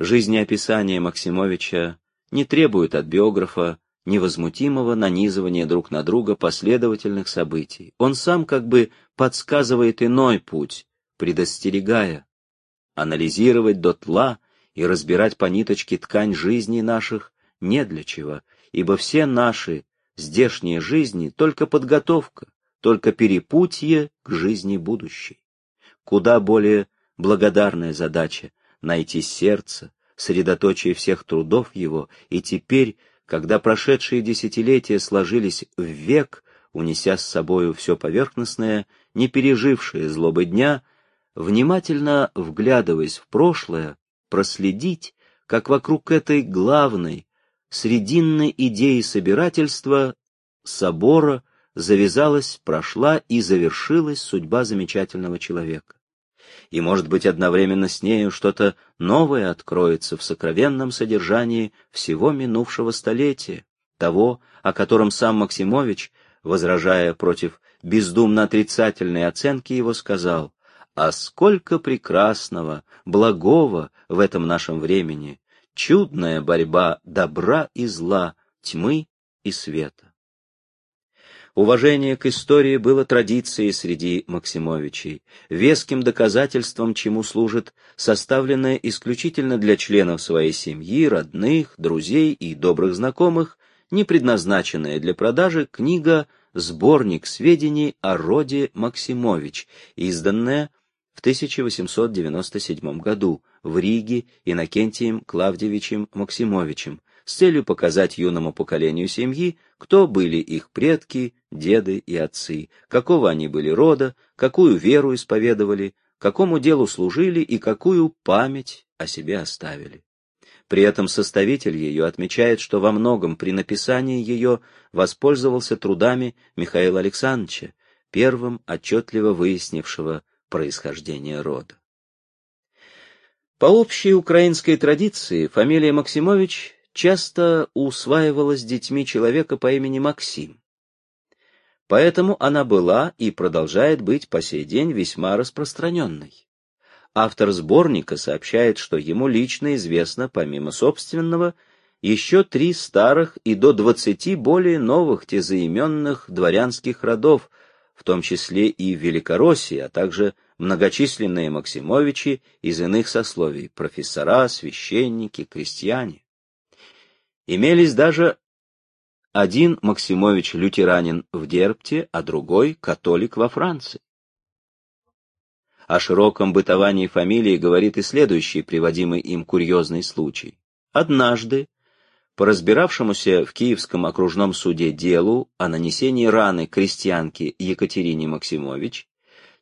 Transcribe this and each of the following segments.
Жизнеописание Максимовича не требует от биографа невозмутимого нанизывания друг на друга последовательных событий. Он сам как бы подсказывает иной путь, предостерегая. Анализировать дотла и разбирать по ниточке ткань жизни наших не для чего, ибо все наши здешние жизни — только подготовка, только перепутье к жизни будущей. Куда более благодарная задача — найти сердце, средоточие всех трудов его, и теперь, когда прошедшие десятилетия сложились в век, унеся с собою все поверхностное, не пережившее злобы дня, внимательно вглядываясь в прошлое, проследить, как вокруг этой главной, срединной идеи собирательства, собора, завязалась, прошла и завершилась судьба замечательного человека. И, может быть, одновременно с нею что-то новое откроется в сокровенном содержании всего минувшего столетия, того, о котором сам Максимович, возражая против бездумно отрицательной оценки его, сказал, «А сколько прекрасного, благого в этом нашем времени, чудная борьба добра и зла, тьмы и света. Уважение к истории было традицией среди Максимовичей, веским доказательством, чему служит составленная исключительно для членов своей семьи, родных, друзей и добрых знакомых, не предназначенная для продажи книга «Сборник сведений о роде Максимович», изданная в 1897 году в Риге Иннокентием Клавдевичем Максимовичем с целью показать юному поколению семьи, кто были их предки, деды и отцы, какого они были рода, какую веру исповедовали, какому делу служили и какую память о себе оставили. При этом составитель ее отмечает, что во многом при написании ее воспользовался трудами Михаила Александровича, первым отчетливо выяснившего происхождение рода. По общей украинской традиции фамилия Максимович часто усваивалась детьми человека по имени Максим. Поэтому она была и продолжает быть по сей день весьма распространенной. Автор сборника сообщает, что ему лично известно, помимо собственного, еще три старых и до двадцати более новых тезаименных дворянских родов, в том числе и Великороссии, а также многочисленные Максимовичи из иных сословий, профессора, священники, крестьяне. Имелись даже один Максимович-лютеранин в Дерпте, а другой — католик во Франции. О широком бытовании фамилии говорит и следующий приводимый им курьезный случай. Однажды, по разбиравшемуся в Киевском окружном суде делу о нанесении раны крестьянке Екатерине Максимович,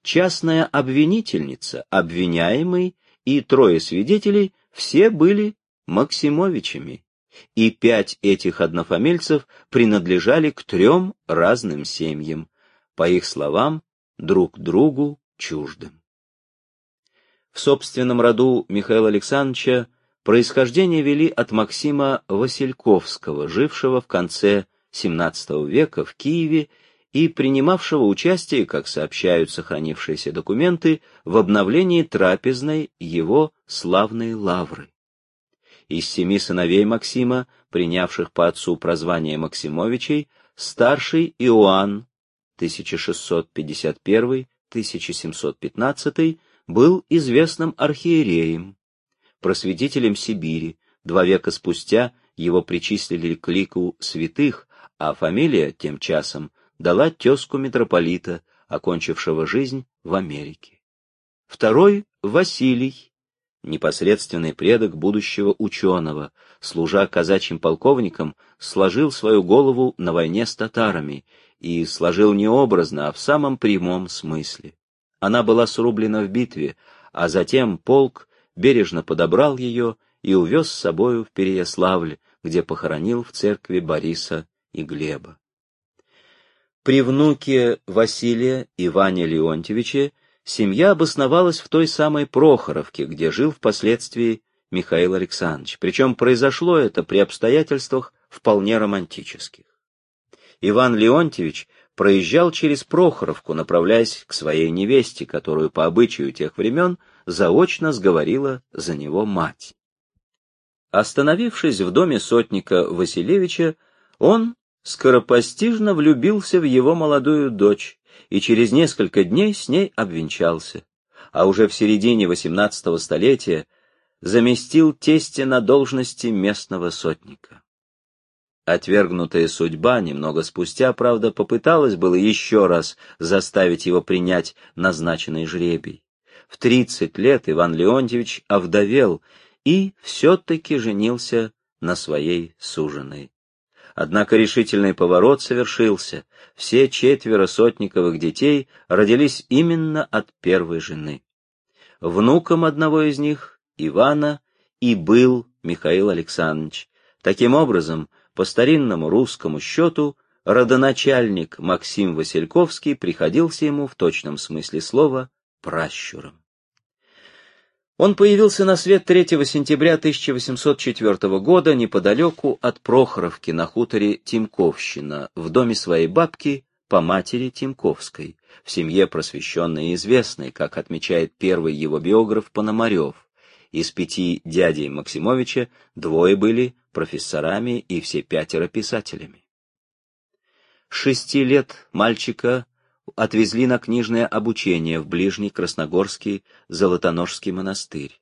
частная обвинительница, обвиняемый и трое свидетелей все были Максимовичами, и пять этих однофамильцев принадлежали к трем разным семьям, по их словам, друг другу чуждым. В собственном роду Михаила Александровича происхождение вели от Максима Васильковского, жившего в конце XVII века в Киеве и принимавшего участие, как сообщают сохранившиеся документы, в обновлении трапезной его славной лавры. Из семи сыновей Максима, принявших по отцу прозвание Максимовичей, старший Иоанн 1651-1715 был известным архиереем, просветителем Сибири, два века спустя его причислили к лику святых, а фамилия тем часом дала тезку митрополита, окончившего жизнь в Америке. Второй — Василий, непосредственный предок будущего ученого, служа казачьим полковником, сложил свою голову на войне с татарами и сложил не образно, а в самом прямом смысле. Она была срублена в битве, а затем полк бережно подобрал ее и увез с собою в Переяславль, где похоронил в церкви Бориса и Глеба. При внуке Василия Иване Леонтьевиче семья обосновалась в той самой Прохоровке, где жил впоследствии Михаил Александрович, причем произошло это при обстоятельствах вполне романтических. Иван Леонтьевич проезжал через Прохоровку, направляясь к своей невесте, которую по обычаю тех времен заочно сговорила за него мать. Остановившись в доме сотника Василевича, он скоропостижно влюбился в его молодую дочь и через несколько дней с ней обвенчался, а уже в середине XVIII столетия заместил тестя на должности местного сотника. Отвергнутая судьба немного спустя, правда, попыталась было еще раз заставить его принять назначенный жребий. В тридцать лет Иван Леонтьевич овдовел и все-таки женился на своей суженой. Однако решительный поворот совершился. Все четверо сотниковых детей родились именно от первой жены. Внуком одного из них, Ивана, и был Михаил Александрович. Таким образом, по старинному русскому счету, родоначальник Максим Васильковский приходился ему в точном смысле слова пращуром. Он появился на свет 3 сентября 1804 года неподалеку от Прохоровки на хуторе Тимковщина, в доме своей бабки по матери Тимковской, в семье просвещенной и известной, как отмечает первый его биограф Пономарев. Из пяти дядей Максимовича двое были профессорами и все пятеро писателями. Шести лет мальчика отвезли на книжное обучение в ближний Красногорский Золотоножский монастырь.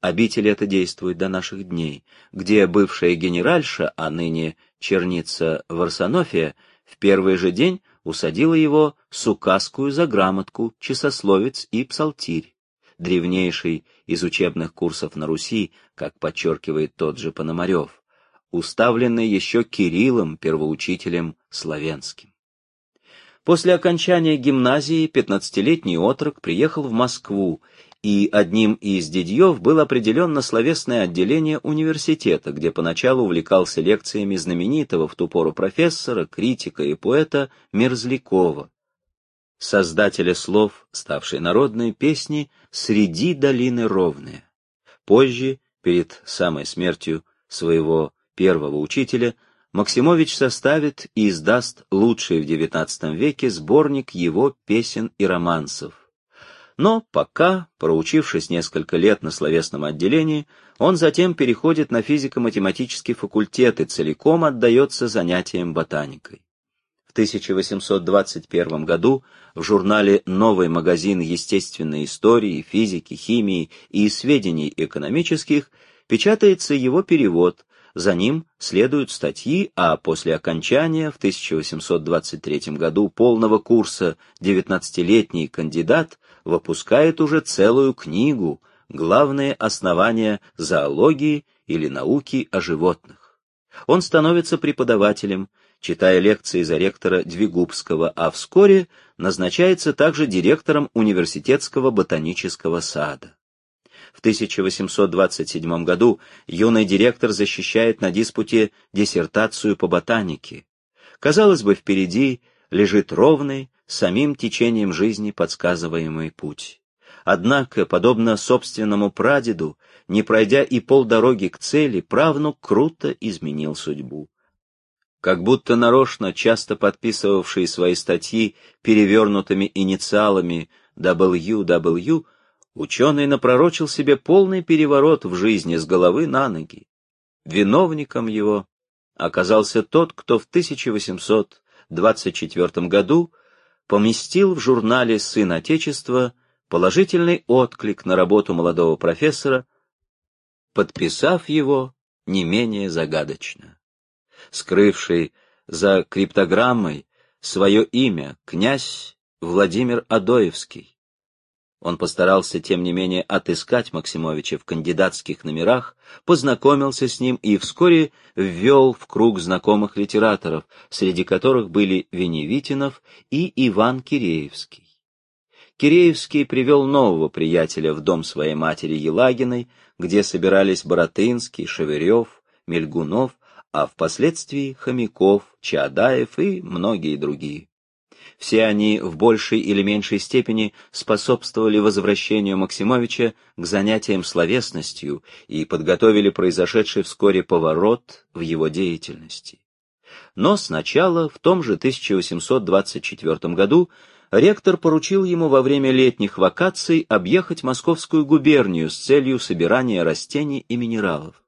Обитель это действует до наших дней, где бывшая генеральша, а ныне черница Варсонофия, в первый же день усадила его с указкую за грамотку, часословец и псалтирь, древнейший из учебных курсов на Руси, как подчеркивает тот же Пономарев, уставленный еще Кириллом, первоучителем славянским. После окончания гимназии пятнадцатилетний отрок приехал в Москву, и одним из дядьев был определен на словесное отделение университета, где поначалу увлекался лекциями знаменитого в ту пору профессора, критика и поэта Мерзлякова, создателя слов, ставшей народной песни «Среди долины ровные». Позже, перед самой смертью своего первого учителя, Максимович составит и издаст лучший в XIX веке сборник его песен и романсов. Но пока, проучившись несколько лет на словесном отделении, он затем переходит на физико-математический факультет и целиком отдается занятиям ботаникой. В 1821 году в журнале «Новый магазин естественной истории, физики, химии и сведений экономических» печатается его перевод, за ним следуют статьи, а после окончания в 1823 году полного курса 19-летний кандидат выпускает уже целую книгу «Главные основания зоологии или науки о животных». Он становится преподавателем, читая лекции за ректора Двигубского, а вскоре назначается также директором университетского ботанического сада. В 1827 году юный директор защищает на диспуте диссертацию по ботанике. Казалось бы, впереди лежит ровный, самим течением жизни подсказываемый путь. Однако, подобно собственному прадеду, не пройдя и полдороги к цели, правнук круто изменил судьбу. Как будто нарочно часто подписывавший свои статьи перевернутыми инициалами WW, Ученый напророчил себе полный переворот в жизни с головы на ноги. Виновником его оказался тот, кто в 1824 году поместил в журнале «Сын Отечества» положительный отклик на работу молодого профессора, подписав его не менее загадочно. Скрывший за криптограммой свое имя князь Владимир Адоевский, он постарался, тем не менее, отыскать Максимовича в кандидатских номерах, познакомился с ним и вскоре ввел в круг знакомых литераторов, среди которых были Веневитинов и Иван Киреевский. Киреевский привел нового приятеля в дом своей матери Елагиной, где собирались Боротынский, Шеверев, Мельгунов, а впоследствии Хомяков, Чаадаев и многие другие. Все они в большей или меньшей степени способствовали возвращению Максимовича к занятиям словесностью и подготовили произошедший вскоре поворот в его деятельности. Но сначала, в том же 1824 году, ректор поручил ему во время летних вакаций объехать Московскую губернию с целью собирания растений и минералов.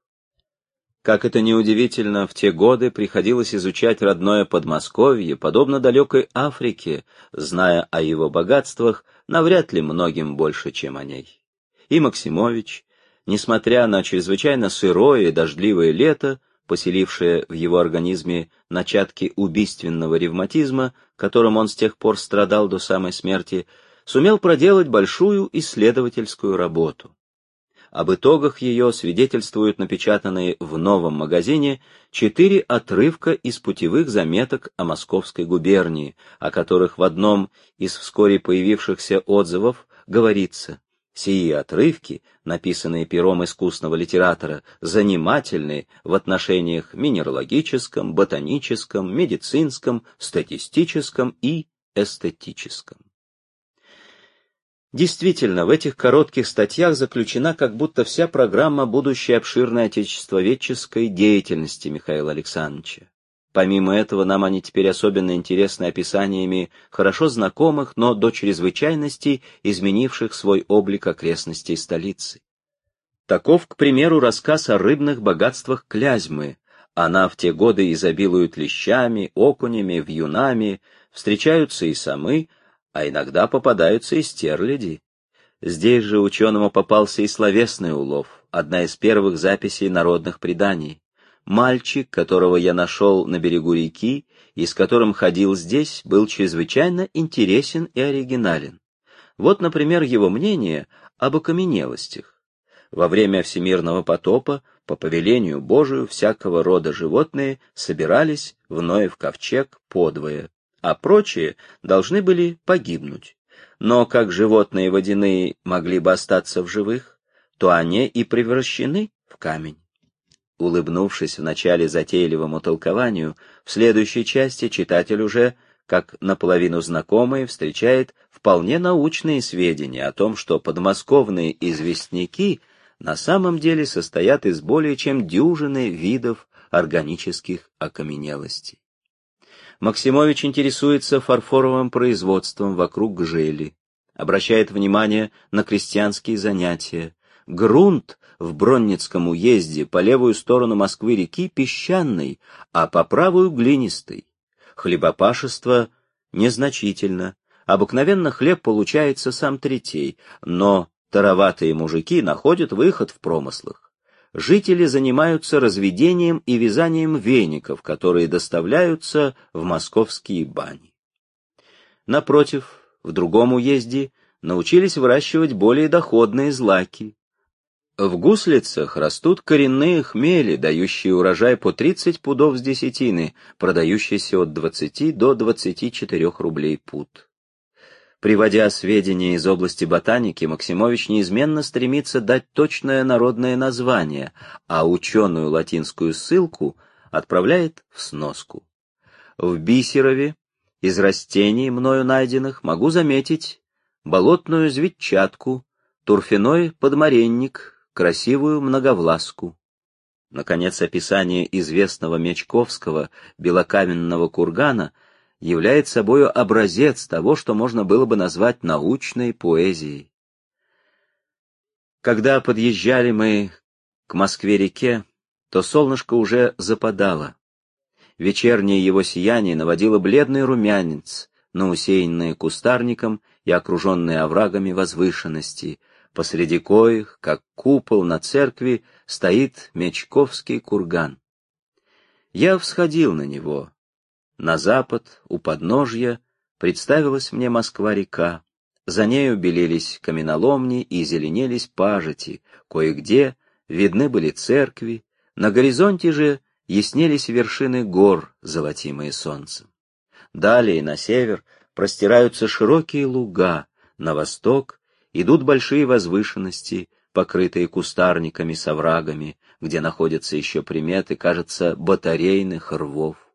Как это неудивительно, в те годы приходилось изучать родное Подмосковье, подобно далекой Африке, зная о его богатствах, навряд ли многим больше, чем о ней. И Максимович, несмотря на чрезвычайно сырое и дождливое лето, поселившее в его организме начатки убийственного ревматизма, которым он с тех пор страдал до самой смерти, сумел проделать большую исследовательскую работу. Об итогах ее свидетельствуют напечатанные в новом магазине четыре отрывка из путевых заметок о Московской губернии, о которых в одном из вскоре появившихся отзывов говорится Сии отрывки, написанные пером искусного литератора, занимательны в отношениях минералогическом, ботаническом, медицинском, статистическом и эстетическом. Действительно, в этих коротких статьях заключена как будто вся программа будущей обширной отечествоведческой деятельности Михаила Александровича. Помимо этого, нам они теперь особенно интересны описаниями хорошо знакомых, но до чрезвычайности изменивших свой облик окрестностей столицы. Таков, к примеру, рассказ о рыбных богатствах Клязьмы. Она в те годы изобилует лещами, окунями, вьюнами, встречаются и самы, а иногда попадаются и стерляди. Здесь же ученому попался и словесный улов, одна из первых записей народных преданий. Мальчик, которого я нашел на берегу реки и с которым ходил здесь, был чрезвычайно интересен и оригинален. Вот, например, его мнение об окаменелостях. Во время всемирного потопа, по повелению Божию, всякого рода животные собирались в Ноев ковчег подвое, а прочие должны были погибнуть. Но как животные водяные могли бы остаться в живых, то они и превращены в камень. Улыбнувшись в начале затейливому толкованию, в следующей части читатель уже, как наполовину знакомый, встречает вполне научные сведения о том, что подмосковные известняки на самом деле состоят из более чем дюжины видов органических окаменелостей. Максимович интересуется фарфоровым производством вокруг Гжели, обращает внимание на крестьянские занятия. Грунт в Бронницком уезде по левую сторону Москвы-реки песчаный, а по правую глинистый. Хлебопашество незначительно. Обыкновенно хлеб получается сам третей, но тароватые мужики находят выход в промыслах жители занимаются разведением и вязанием веников, которые доставляются в московские бани. Напротив, в другом уезде научились выращивать более доходные злаки. В гуслицах растут коренные хмели, дающие урожай по 30 пудов с десятины, продающиеся от 20 до 24 рублей пуд. Приводя сведения из области ботаники, Максимович неизменно стремится дать точное народное название, а ученую латинскую ссылку отправляет в сноску. В Бисерове из растений, мною найденных, могу заметить болотную зведчатку, турфяной подмаренник, красивую многовласку. Наконец, описание известного Мечковского белокаменного кургана — является собой образец того, что можно было бы назвать научной поэзией. Когда подъезжали мы к Москве-реке, то солнышко уже западало. Вечернее его сияние наводило бледный румянец на усеянные кустарником и окруженные оврагами возвышенности, посреди коих, как купол на церкви, стоит Мечковский курган. Я всходил на него, на запад, у подножья, представилась мне Москва-река. За нею белелись каменоломни и зеленелись пажити, кое-где видны были церкви, на горизонте же яснелись вершины гор, золотимые солнцем. Далее, на север, простираются широкие луга, на восток идут большие возвышенности, покрытые кустарниками с оврагами, где находятся еще приметы, кажется, батарейных рвов.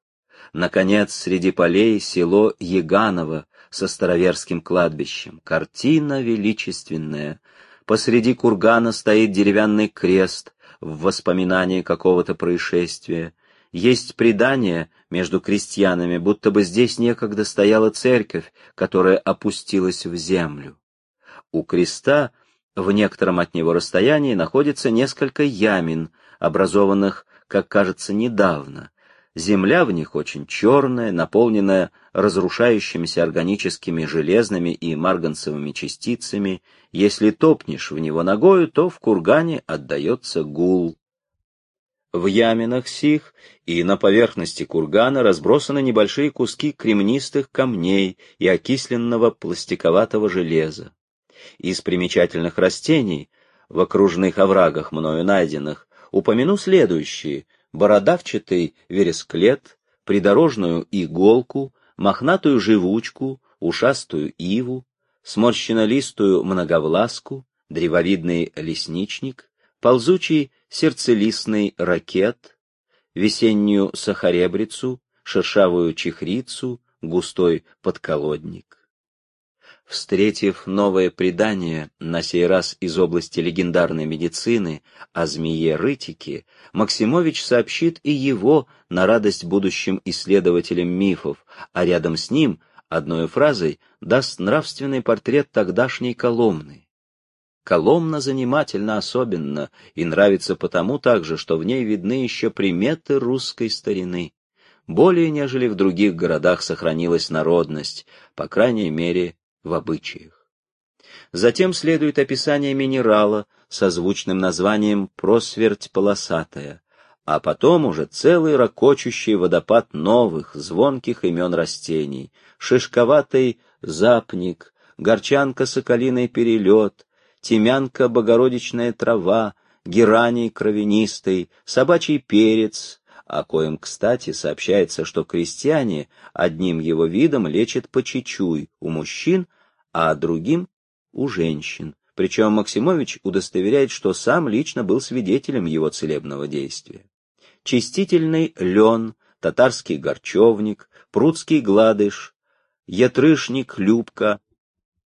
Наконец, среди полей село Еганово со староверским кладбищем. Картина величественная. Посреди кургана стоит деревянный крест в воспоминании какого-то происшествия. Есть предание между крестьянами, будто бы здесь некогда стояла церковь, которая опустилась в землю. У креста в некотором от него расстоянии находится несколько ямин, образованных как кажется, недавно. Земля в них очень черная, наполненная разрушающимися органическими железными и марганцевыми частицами. Если топнешь в него ногою, то в кургане отдается гул. В яминах сих и на поверхности кургана разбросаны небольшие куски кремнистых камней и окисленного пластиковатого железа. Из примечательных растений, в окружных оврагах мною найденных, упомяну следующие — бородавчатый вересклет, придорожную иголку, мохнатую живучку, ушастую иву, сморщенолистую многовласку, древовидный лесничник, ползучий сердцелистный ракет, весеннюю сахаребрицу, шершавую чехрицу, густой подколодник. Встретив новое предание, на сей раз из области легендарной медицины, о змее-рытике, Максимович сообщит и его на радость будущим исследователям мифов, а рядом с ним, одной фразой, даст нравственный портрет тогдашней Коломны. Коломна занимательна особенно и нравится потому также, что в ней видны еще приметы русской старины. Более, нежели в других городах сохранилась народность, по крайней мере, в обычаях. Затем следует описание минерала со звучным названием «просверть полосатая», а потом уже целый ракочущий водопад новых, звонких имен растений, шишковатый запник, горчанка соколиный перелет, темянка богородичная трава, гераний кровянистый, собачий перец, о коем, кстати, сообщается, что крестьяне одним его видом лечат по чечуй у мужчин, а другим — у женщин. Причем Максимович удостоверяет, что сам лично был свидетелем его целебного действия. Чистительный лен, татарский горчевник, прудский гладыш, ятрышник любка,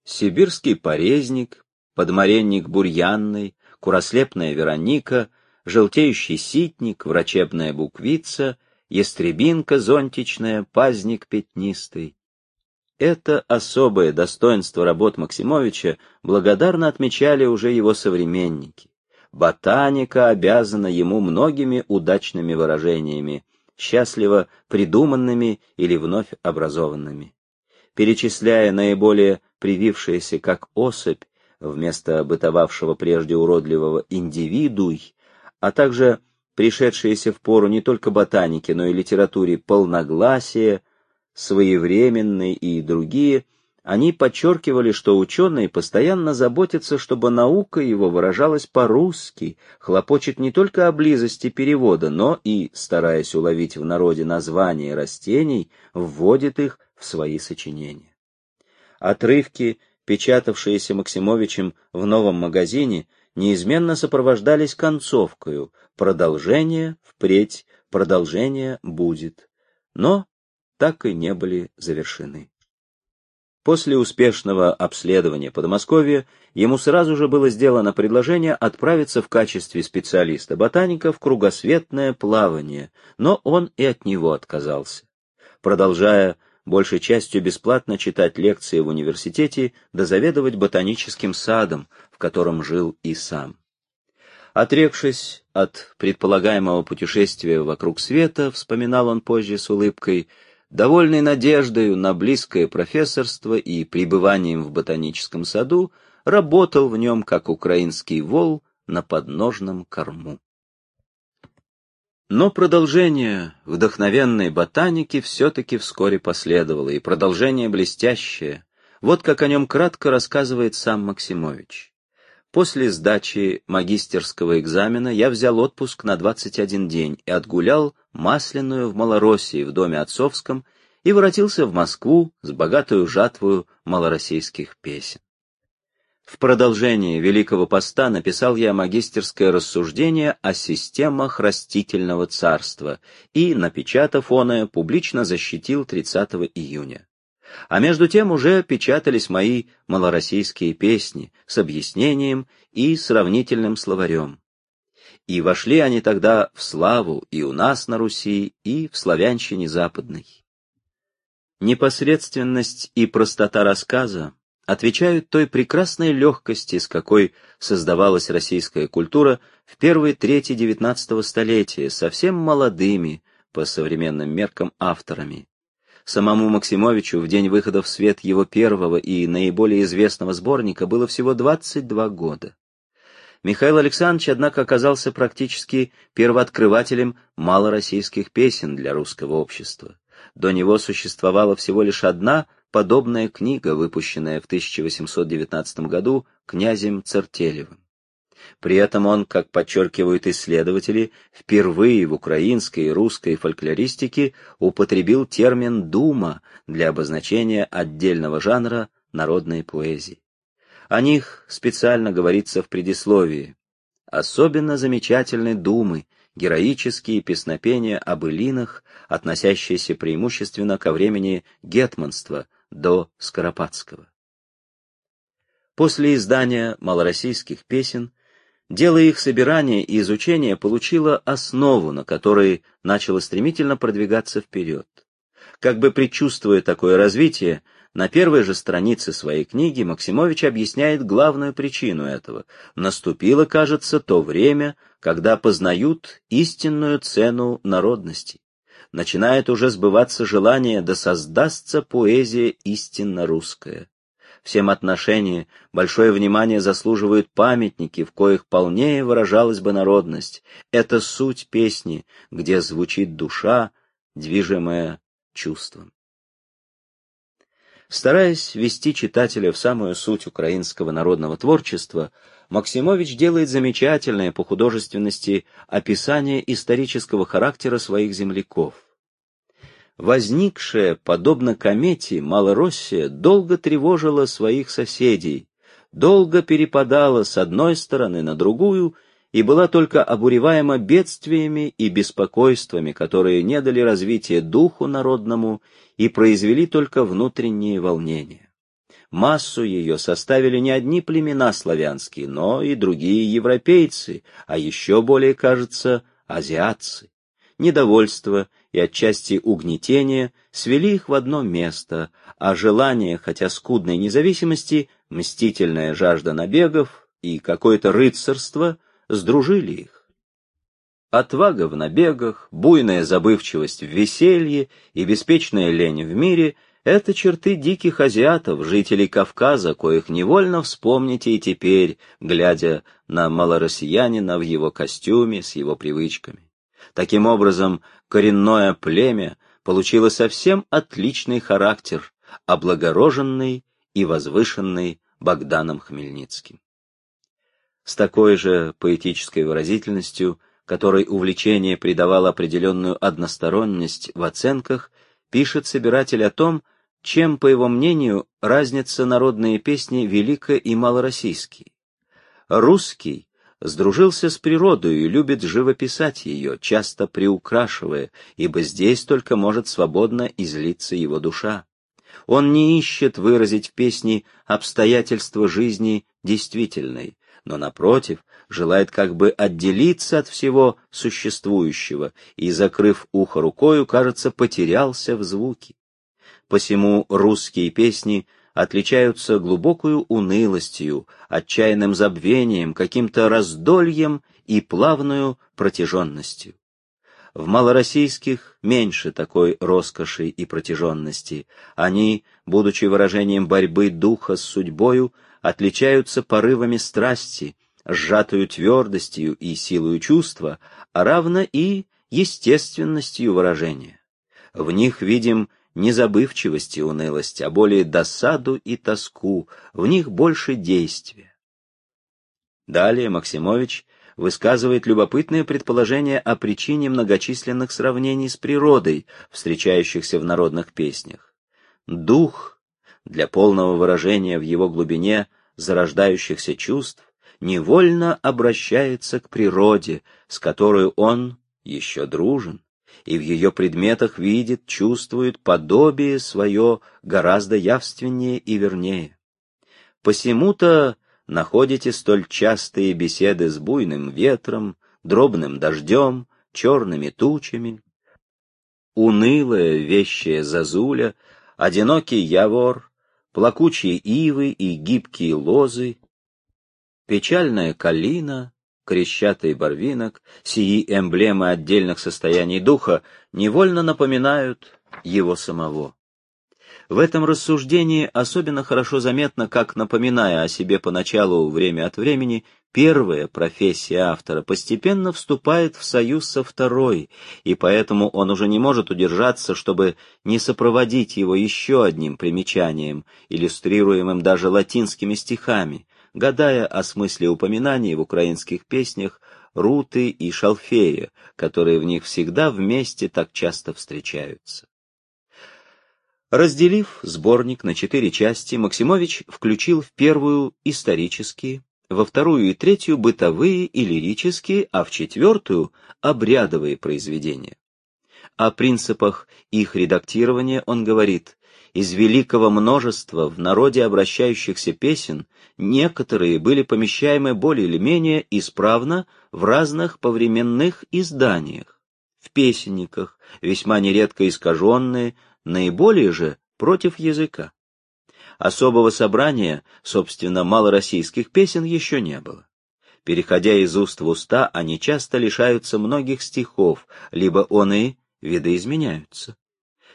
сибирский порезник, подмаренник бурьянный, курослепная Вероника, желтеющий ситник, врачебная буквица, ястребинка зонтичная, пазник пятнистый. Это особое достоинство работ Максимовича благодарно отмечали уже его современники. Ботаника обязана ему многими удачными выражениями, счастливо придуманными или вновь образованными. Перечисляя наиболее привившиеся как особь вместо бытовавшего прежде уродливого индивидуй, а также пришедшиеся в пору не только ботанике, но и литературе полногласие, своевременные и другие, они подчеркивали, что ученые постоянно заботятся, чтобы наука его выражалась по-русски, хлопочет не только о близости перевода, но и, стараясь уловить в народе названия растений, вводит их в свои сочинения. Отрывки печатавшиеся Максимовичем в новом магазине, неизменно сопровождались концовкою «Продолжение впредь, продолжение будет», но так и не были завершены. После успешного обследования Подмосковья ему сразу же было сделано предложение отправиться в качестве специалиста-ботаника в кругосветное плавание, но он и от него отказался. Продолжая большей частью бесплатно читать лекции в университете да заведовать ботаническим садом, в котором жил и сам. Отрекшись от предполагаемого путешествия вокруг света, вспоминал он позже с улыбкой, довольный надеждою на близкое профессорство и пребыванием в ботаническом саду, работал в нем как украинский вол на подножном корму. Но продолжение вдохновенной ботаники все-таки вскоре последовало, и продолжение блестящее. Вот как о нем кратко рассказывает сам Максимович. После сдачи магистерского экзамена я взял отпуск на 21 день и отгулял масляную в Малороссии в доме отцовском и воротился в Москву с богатую жатвою малороссийских песен. В продолжение Великого Поста написал я магистерское рассуждение о системах растительного царства и, напечатав оное, публично защитил 30 июня. А между тем уже печатались мои малороссийские песни с объяснением и сравнительным словарем. И вошли они тогда в славу и у нас на Руси, и в славянщине западной. Непосредственность и простота рассказа отвечают той прекрасной легкости, с какой создавалась российская культура в первой трети XIX столетия, совсем молодыми, по современным меркам, авторами. Самому Максимовичу в день выхода в свет его первого и наиболее известного сборника было всего 22 года. Михаил Александрович, однако, оказался практически первооткрывателем малороссийских песен для русского общества. До него существовала всего лишь одна подобная книга, выпущенная в 1819 году князем Цертелевым. При этом он, как подчеркивают исследователи, впервые в украинской и русской фольклористике употребил термин «дума» для обозначения отдельного жанра народной поэзии. О них специально говорится в предисловии. Особенно замечательны думы, героические песнопения об илинах, относящиеся преимущественно ко времени гетманства до Скоропадского. После издания малороссийских песен Дело их собирания и изучения получило основу, на которой начало стремительно продвигаться вперед. Как бы предчувствуя такое развитие, на первой же странице своей книги Максимович объясняет главную причину этого. Наступило, кажется, то время, когда познают истинную цену народности. Начинает уже сбываться желание, да создастся поэзия истинно русская всем отношении большое внимание заслуживают памятники, в коих полнее выражалась бы народность. Это суть песни, где звучит душа, движимая чувством. Стараясь вести читателя в самую суть украинского народного творчества, Максимович делает замечательное по художественности описание исторического характера своих земляков возникшая, подобно комете, Малороссия долго тревожила своих соседей, долго перепадала с одной стороны на другую и была только обуреваема бедствиями и беспокойствами, которые не дали развития духу народному и произвели только внутренние волнения. Массу ее составили не одни племена славянские, но и другие европейцы, а еще более, кажется, азиатцы. Недовольство и отчасти угнетение свели их в одно место, а желание, хотя скудной независимости, мстительная жажда набегов и какое-то рыцарство сдружили их. Отвага в набегах, буйная забывчивость в веселье и беспечная лень в мире — это черты диких азиатов, жителей Кавказа, коих невольно вспомните и теперь, глядя на малороссиянина в его костюме с его привычками. Таким образом, коренное племя получило совсем отличный характер, облагороженный и возвышенный Богданом Хмельницким. С такой же поэтической выразительностью, которой увлечение придавало определенную односторонность в оценках, пишет собиратель о том, чем, по его мнению, разнятся народные песни велико- и малороссийские. Русский сдружился с природой и любит живописать ее, часто приукрашивая, ибо здесь только может свободно излиться его душа. Он не ищет выразить в песне обстоятельства жизни действительной, но, напротив, желает как бы отделиться от всего существующего и, закрыв ухо рукою, кажется, потерялся в звуке. Посему русские песни отличаются глубокую унылостью, отчаянным забвением, каким-то раздольем и плавную протяженностью. В малороссийских меньше такой роскоши и протяженности. Они, будучи выражением борьбы духа с судьбою, отличаются порывами страсти, сжатую твердостью и силою чувства, а равно и естественностью выражения. В них видим не забывчивость и унылость, а более досаду и тоску, в них больше действия. Далее Максимович высказывает любопытное предположение о причине многочисленных сравнений с природой, встречающихся в народных песнях. Дух, для полного выражения в его глубине зарождающихся чувств, невольно обращается к природе, с которой он еще дружен и в ее предметах видит, чувствует подобие свое гораздо явственнее и вернее. Посему-то находите столь частые беседы с буйным ветром, дробным дождем, черными тучами. Унылая, вещая зазуля, одинокий явор, плакучие ивы и гибкие лозы, печальная калина, крещатый барвинок, сии эмблемы отдельных состояний духа, невольно напоминают его самого. В этом рассуждении особенно хорошо заметно, как, напоминая о себе поначалу время от времени, первая профессия автора постепенно вступает в союз со второй, и поэтому он уже не может удержаться, чтобы не сопроводить его еще одним примечанием, иллюстрируемым даже латинскими стихами, гадая о смысле упоминаний в украинских песнях Руты и Шалфея, которые в них всегда вместе так часто встречаются. Разделив сборник на четыре части, Максимович включил в первую исторические, во вторую и третью бытовые и лирические, а в четвертую обрядовые произведения. О принципах их редактирования он говорит, из великого множества в народе обращающихся песен некоторые были помещаемы более или менее исправно в разных повременных изданиях, в песенниках, весьма нередко искаженные, наиболее же против языка. Особого собрания, собственно, малороссийских песен еще не было. Переходя из уст в уста, они часто лишаются многих стихов, либо он и видоизменяются.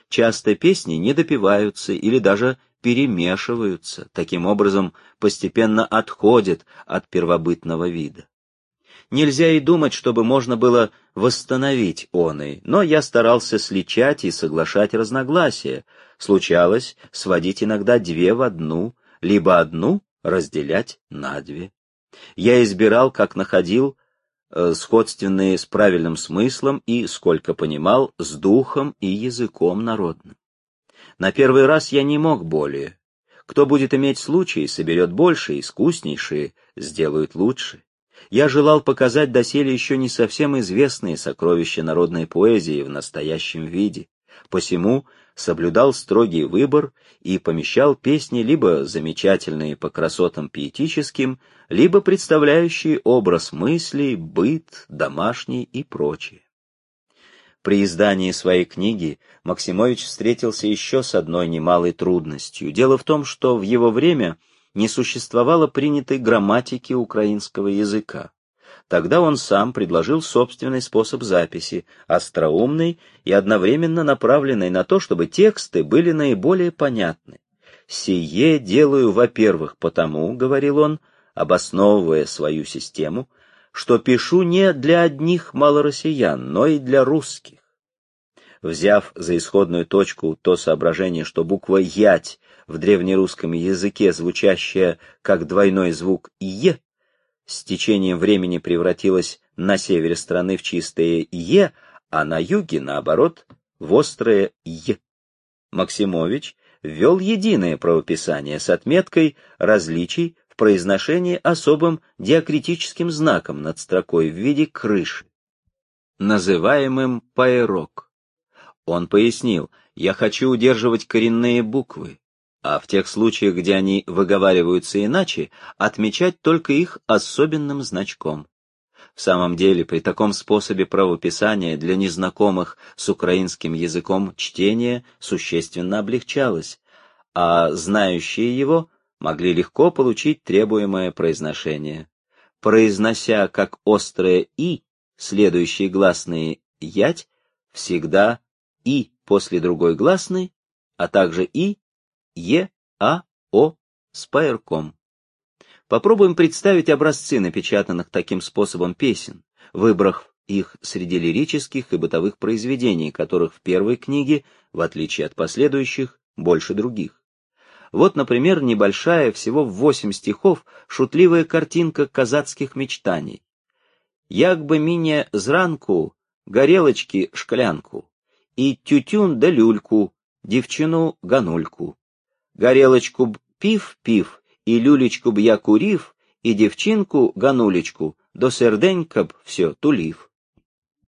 Часто песни не допиваются или даже перемешиваются, таким образом постепенно отходят от первобытного вида. Нельзя и думать, чтобы можно было восстановить оный, но я старался сличать и соглашать разногласия. Случалось сводить иногда две в одну, либо одну разделять на две. Я избирал, как находил, сходственные с правильным смыслом и, сколько понимал, с духом и языком народным. На первый раз я не мог более. Кто будет иметь случай, соберет больше, искуснейшие сделают лучше я желал показать доселе еще не совсем известные сокровища народной поэзии в настоящем виде, посему соблюдал строгий выбор и помещал песни либо замечательные по красотам пиетическим, либо представляющие образ мыслей, быт, домашний и прочее. При издании своей книги Максимович встретился еще с одной немалой трудностью. Дело в том, что в его время – не существовало принятой грамматики украинского языка. Тогда он сам предложил собственный способ записи, остроумный и одновременно направленный на то, чтобы тексты были наиболее понятны. «Сие делаю, во-первых, потому, — говорил он, обосновывая свою систему, — что пишу не для одних малороссиян, но и для русских. Взяв за исходную точку то соображение, что буква «ять» в древнерусском языке, звучащая как двойной звук «е», с течением времени превратилась на севере страны в чистое «е», а на юге, наоборот, в острое «й». Максимович ввел единое правописание с отметкой различий в произношении особым диакритическим знаком над строкой в виде крыши, называемым пайрок. Он пояснил, я хочу удерживать коренные буквы, а в тех случаях, где они выговариваются иначе, отмечать только их особенным значком. В самом деле, при таком способе правописания для незнакомых с украинским языком чтение существенно облегчалось, а знающие его могли легко получить требуемое произношение. Произнося как острое «и», следующие гласные «ять» всегда «и» после другой гласной, а также «и» Е, А, О с пайерком. Попробуем представить образцы напечатанных таким способом песен, выбрав их среди лирических и бытовых произведений, которых в первой книге, в отличие от последующих, больше других. Вот, например, небольшая, всего в восемь стихов, шутливая картинка казацких мечтаний. «Як бы мине зранку, горелочки шклянку, и тютюн да люльку, девчину-ганульку. Горелочку б пів-пів, і люлечку б я курів, і дівчинку ганулечку, до серденька б все тулів.